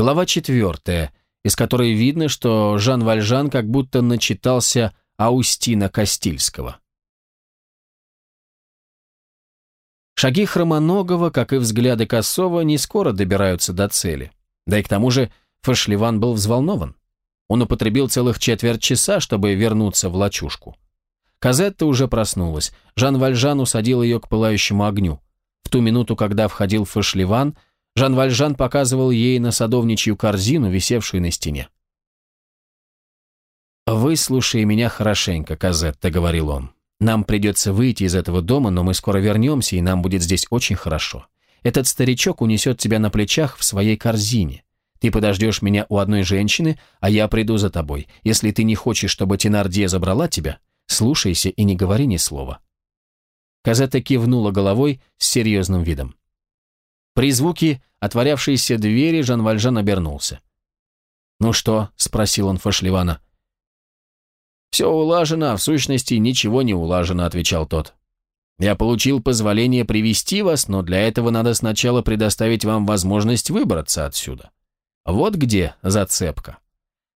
Глава четвертая, из которой видно, что Жан Вальжан как будто начитался Аустина Кастильского. Шаги Хромоногова, как и взгляды Косова, не скоро добираются до цели. Да и к тому же Фашливан был взволнован. Он употребил целых четверть часа, чтобы вернуться в лачушку. Казетта уже проснулась. Жан Вальжан усадил ее к пылающему огню. В ту минуту, когда входил Фашливан, Жан Вальжан показывал ей на садовничью корзину, висевшую на стене. «Выслушай меня хорошенько, Казетта», — говорил он. «Нам придется выйти из этого дома, но мы скоро вернемся, и нам будет здесь очень хорошо. Этот старичок унесет тебя на плечах в своей корзине. Ты подождешь меня у одной женщины, а я приду за тобой. Если ты не хочешь, чтобы Тенардье забрала тебя, слушайся и не говори ни слова». Казетта кивнула головой с серьезным видом. При звуке отворявшейся двери Жан Вальжан обернулся. «Ну что?» — спросил он Фашливана. «Все улажено, а в сущности ничего не улажено», — отвечал тот. «Я получил позволение привести вас, но для этого надо сначала предоставить вам возможность выбраться отсюда. Вот где зацепка.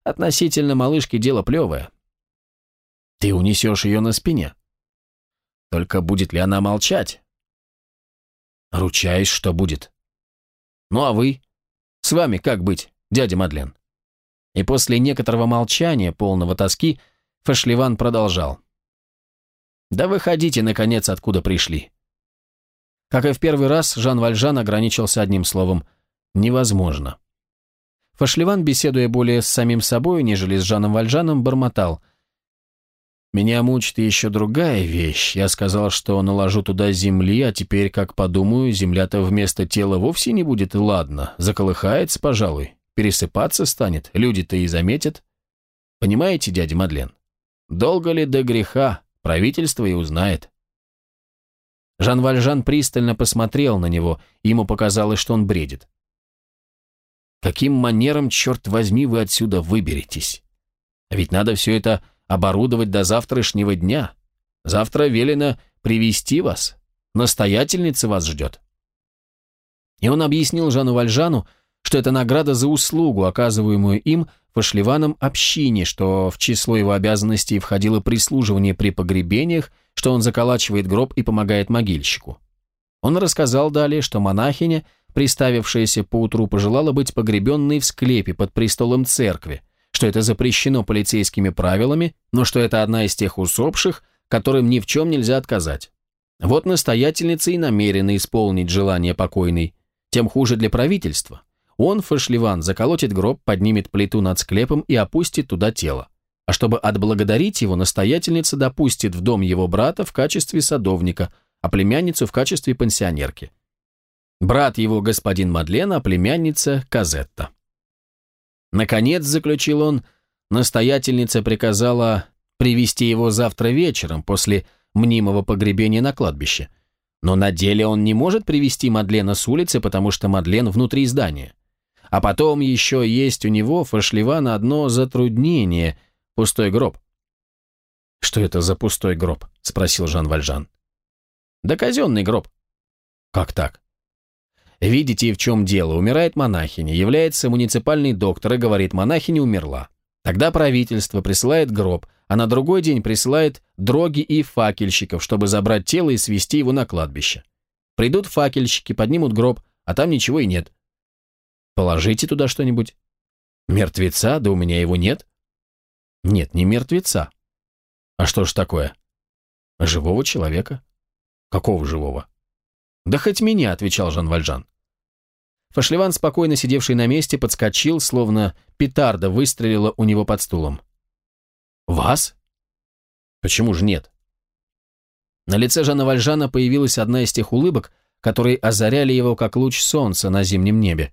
Относительно малышки дело плевое. Ты унесешь ее на спине. Только будет ли она молчать? Ручаюсь, что будет. Ну а вы? С вами как быть, дядя Мадлен? И после некоторого молчания, полного тоски, Фашливан продолжал. «Да выходите, наконец, откуда пришли». Как и в первый раз, Жан Вальжан ограничился одним словом «невозможно». Фашливан, беседуя более с самим собой, нежели с Жаном Вальжаном, бормотал – меня мучит еще другая вещь. Я сказал, что наложу туда земли, а теперь, как подумаю, земля-то вместо тела вовсе не будет, ладно, заколыхается, пожалуй, пересыпаться станет, люди-то и заметят. Понимаете, дядя Мадлен? Долго ли до греха, правительство и узнает. Жан Вальжан пристально посмотрел на него, и ему показалось, что он бредит. Каким манером, черт возьми, вы отсюда выберетесь? Ведь надо все это оборудовать до завтрашнего дня. Завтра велено привести вас. Настоятельница вас ждет». И он объяснил Жану Вальжану, что это награда за услугу, оказываемую им Фашливаном общине, что в число его обязанностей входило прислуживание при погребениях, что он заколачивает гроб и помогает могильщику. Он рассказал далее, что монахиня, приставившаяся поутру, пожелала быть погребенной в склепе под престолом церкви, что это запрещено полицейскими правилами, но что это одна из тех усопших, которым ни в чем нельзя отказать. Вот настоятельница и намерена исполнить желание покойной. Тем хуже для правительства. Он, Фашливан, заколотит гроб, поднимет плиту над склепом и опустит туда тело. А чтобы отблагодарить его, настоятельница допустит в дом его брата в качестве садовника, а племянницу в качестве пансионерки. Брат его господин Мадлен, а племянница Казетта. Наконец, заключил он, настоятельница приказала привести его завтра вечером после мнимого погребения на кладбище. Но на деле он не может привести Мадлена с улицы, потому что Мадлен внутри здания. А потом еще есть у него, Фашливана, одно затруднение – пустой гроб. «Что это за пустой гроб?» – спросил Жан Вальжан. «Да казенный гроб». «Как так?» Видите, в чем дело. Умирает монахиня, является муниципальный доктор и говорит, монахиня умерла. Тогда правительство присылает гроб, а на другой день присылает дроги и факельщиков, чтобы забрать тело и свести его на кладбище. Придут факельщики, поднимут гроб, а там ничего и нет. Положите туда что-нибудь. Мертвеца? Да у меня его нет. Нет, не мертвеца. А что ж такое? Живого человека. Какого живого? Да хоть меня, отвечал Жан Вальжан. Фашливан, спокойно сидевший на месте, подскочил, словно петарда выстрелила у него под стулом. «Вас? Почему же нет?» На лице Жана Вальжана появилась одна из тех улыбок, которые озаряли его, как луч солнца на зимнем небе.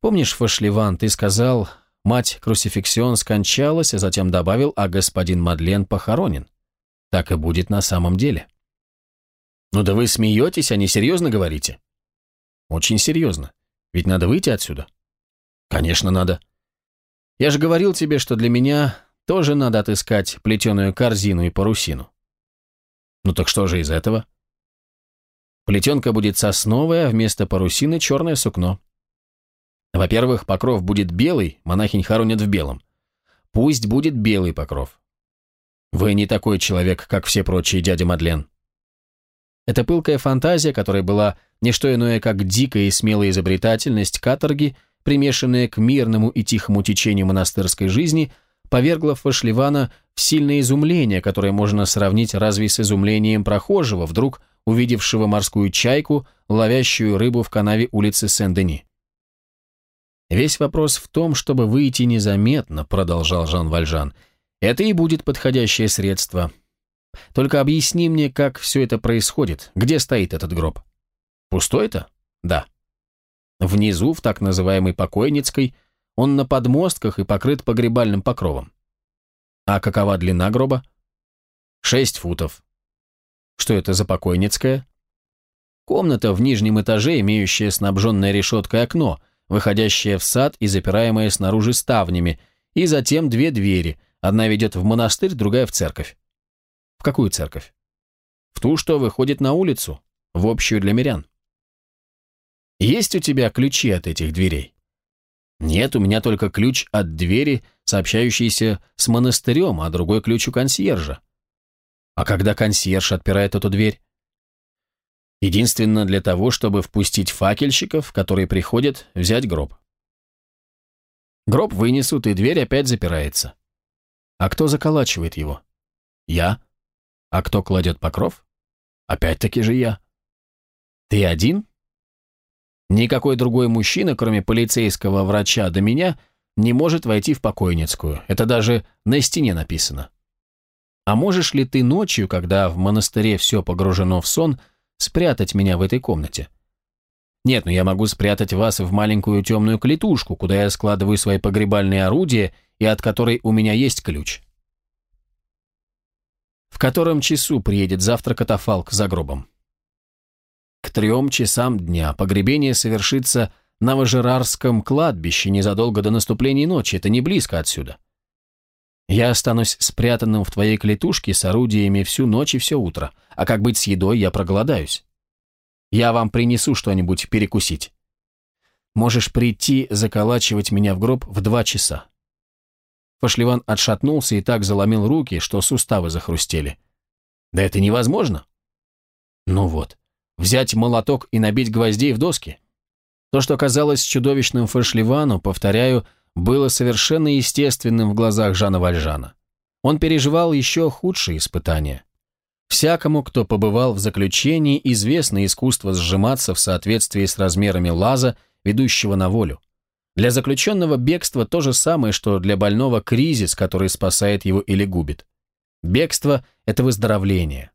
«Помнишь, Фашливан, ты сказал, мать Крусификсион скончалась, а затем добавил, а господин Мадлен похоронен? Так и будет на самом деле». «Ну да вы смеетесь, а не серьезно говорите?» Очень серьезно. Ведь надо выйти отсюда. Конечно, надо. Я же говорил тебе, что для меня тоже надо отыскать плетеную корзину и парусину. Ну так что же из этого? Плетенка будет сосновая, а вместо парусины черное сукно. Во-первых, покров будет белый, монахинь хоронят в белом. Пусть будет белый покров. Вы не такой человек, как все прочие, дядя Мадлен. Эта пылкая фантазия, которая была не что иное, как дикая и смелая изобретательность каторги, примешанная к мирному и тихому течению монастырской жизни, повергла Фашливана в сильное изумление, которое можно сравнить разве с изумлением прохожего, вдруг увидевшего морскую чайку, ловящую рыбу в канаве улицы Сен-Дени. «Весь вопрос в том, чтобы выйти незаметно», — продолжал Жан Вальжан. «Это и будет подходящее средство. Только объясни мне, как все это происходит, где стоит этот гроб. Пустой-то? Да. Внизу, в так называемой покойницкой, он на подмостках и покрыт погребальным покровом. А какова длина гроба? Шесть футов. Что это за покойницкая? Комната в нижнем этаже, имеющая снабженное решеткой окно, выходящее в сад и запираемое снаружи ставнями, и затем две двери, одна ведет в монастырь, другая в церковь. В какую церковь? В ту, что выходит на улицу, в общую для мирян. Есть у тебя ключи от этих дверей? Нет, у меня только ключ от двери, сообщающийся с монастырем, а другой ключ у консьержа. А когда консьерж отпирает эту дверь? Единственно для того, чтобы впустить факельщиков, которые приходят взять гроб. Гроб вынесут, и дверь опять запирается. А кто заколачивает его? Я. А кто кладет покров? Опять-таки же я. Ты один? Никакой другой мужчина, кроме полицейского врача до меня, не может войти в покойницкую. Это даже на стене написано. А можешь ли ты ночью, когда в монастыре все погружено в сон, спрятать меня в этой комнате? Нет, но я могу спрятать вас в маленькую темную клетушку, куда я складываю свои погребальные орудия и от которой у меня есть ключ. В котором часу приедет завтра катафалк за гробом? Трем часам дня погребение совершится на Важерарском кладбище незадолго до наступления ночи, это не близко отсюда. Я останусь спрятанным в твоей клетушке с орудиями всю ночь и все утро, а как быть с едой, я проголодаюсь. Я вам принесу что-нибудь перекусить. Можешь прийти заколачивать меня в гроб в два часа. Фашливан отшатнулся и так заломил руки, что суставы захрустели. «Да это невозможно!» «Ну вот, взять молоток и набить гвоздей в доски?» То, что казалось чудовищным Фашливану, повторяю, было совершенно естественным в глазах Жана Вальжана. Он переживал еще худшие испытания. Всякому, кто побывал в заключении, известно искусство сжиматься в соответствии с размерами лаза, ведущего на волю. Для заключенного бегство то же самое, что для больного кризис, который спасает его или губит. Бегство – это выздоровление.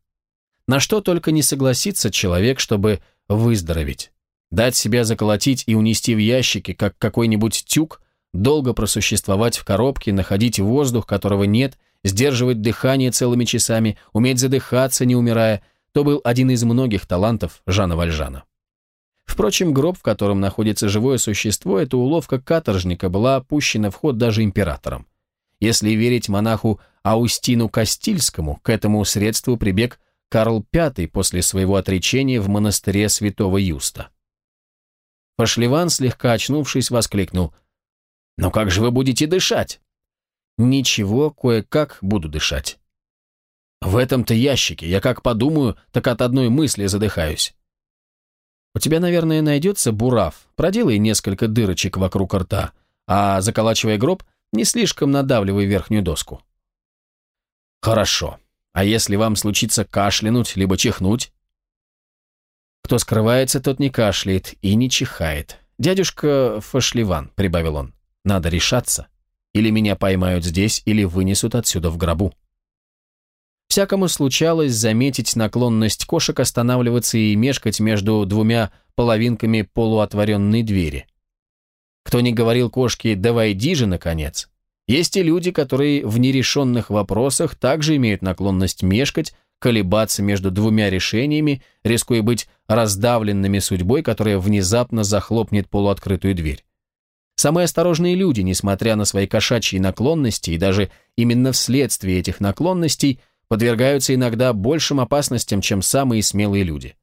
На что только не согласится человек, чтобы выздороветь. Дать себя заколотить и унести в ящике, как какой-нибудь тюк, долго просуществовать в коробке, находить воздух, которого нет, сдерживать дыхание целыми часами, уметь задыхаться, не умирая, то был один из многих талантов Жана Вальжана. Впрочем, гроб, в котором находится живое существо, эта уловка каторжника была опущена в ход даже императором. Если верить монаху Аустину Кастильскому, к этому средству прибег Карл V после своего отречения в монастыре святого Юста. Пашливан, слегка очнувшись, воскликнул. «Но как же вы будете дышать?» «Ничего, кое-как буду дышать». «В этом-то ящике, я как подумаю, так от одной мысли задыхаюсь». У тебя, наверное, найдется бурав. Проделай несколько дырочек вокруг рта, а заколачивая гроб, не слишком надавливай верхнюю доску. Хорошо. А если вам случится кашлянуть, либо чихнуть? Кто скрывается, тот не кашляет и не чихает. Дядюшка Фашливан, прибавил он, надо решаться. Или меня поймают здесь, или вынесут отсюда в гробу. Всякому случалось заметить наклонность кошек останавливаться и мешкать между двумя половинками полуотворенной двери. Кто не говорил кошке «давай иди же, наконец», есть и люди, которые в нерешенных вопросах также имеют наклонность мешкать, колебаться между двумя решениями, рискуя быть раздавленными судьбой, которая внезапно захлопнет полуоткрытую дверь. Самые осторожные люди, несмотря на свои кошачьи наклонности и даже именно вследствие этих наклонностей – подвергаются иногда большим опасностям, чем самые смелые люди.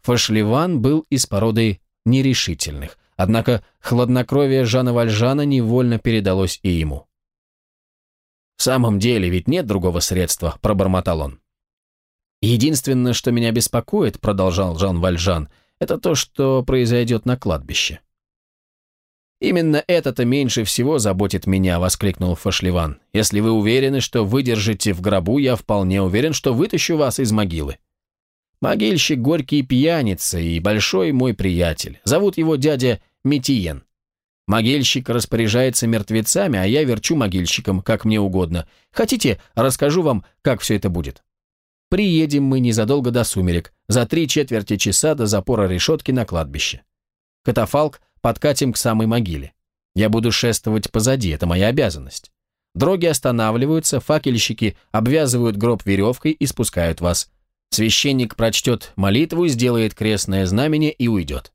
Фашливан был из породы нерешительных, Однако хладнокровие Жана Вальжана невольно передалось и ему. «В самом деле, ведь нет другого средства», — пробормотал он. «Единственное, что меня беспокоит», — продолжал Жан Вальжан, — «это то, что произойдет на кладбище». «Именно это-то меньше всего заботит меня», — воскликнул Фашливан. «Если вы уверены, что выдержите в гробу, я вполне уверен, что вытащу вас из могилы. Могильщик горький пьяница и большой мой приятель. Зовут его дядя Метиен. Могильщик распоряжается мертвецами, а я верчу могильщиком, как мне угодно. Хотите, расскажу вам, как все это будет. Приедем мы незадолго до сумерек, за три четверти часа до запора решетки на кладбище. Катафалк подкатим к самой могиле. Я буду шествовать позади, это моя обязанность. Дроги останавливаются, факельщики обвязывают гроб веревкой и спускают вас. Священник прочтет молитву, сделает крестное знамение и уйдет.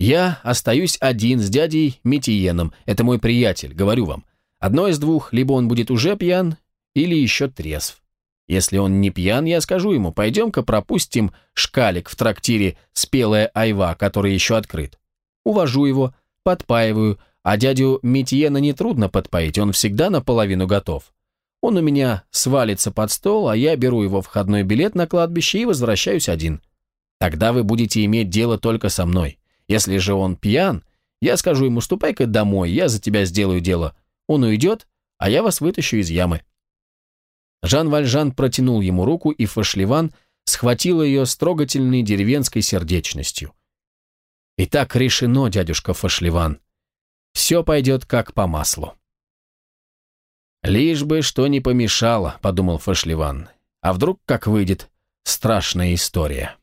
Я остаюсь один с дядей Метиеном, это мой приятель, говорю вам. Одно из двух, либо он будет уже пьян, или еще трезв. Если он не пьян, я скажу ему, пойдем-ка пропустим шкалик в трактире «Спелая айва», который еще открыт. Увожу его, подпаиваю, а дядю Метьена нетрудно подпоить, он всегда наполовину готов. Он у меня свалится под стол, а я беру его входной билет на кладбище и возвращаюсь один. Тогда вы будете иметь дело только со мной. Если же он пьян, я скажу ему, ступай-ка домой, я за тебя сделаю дело. Он уйдет, а я вас вытащу из ямы». Жан Вальжан протянул ему руку, и Фашливан схватил ее с трогательной деревенской сердечностью. «Итак решено, дядюшка Фашливан. Все пойдет как по маслу». «Лишь бы что не помешало», — подумал Фашливан. «А вдруг как выйдет страшная история?»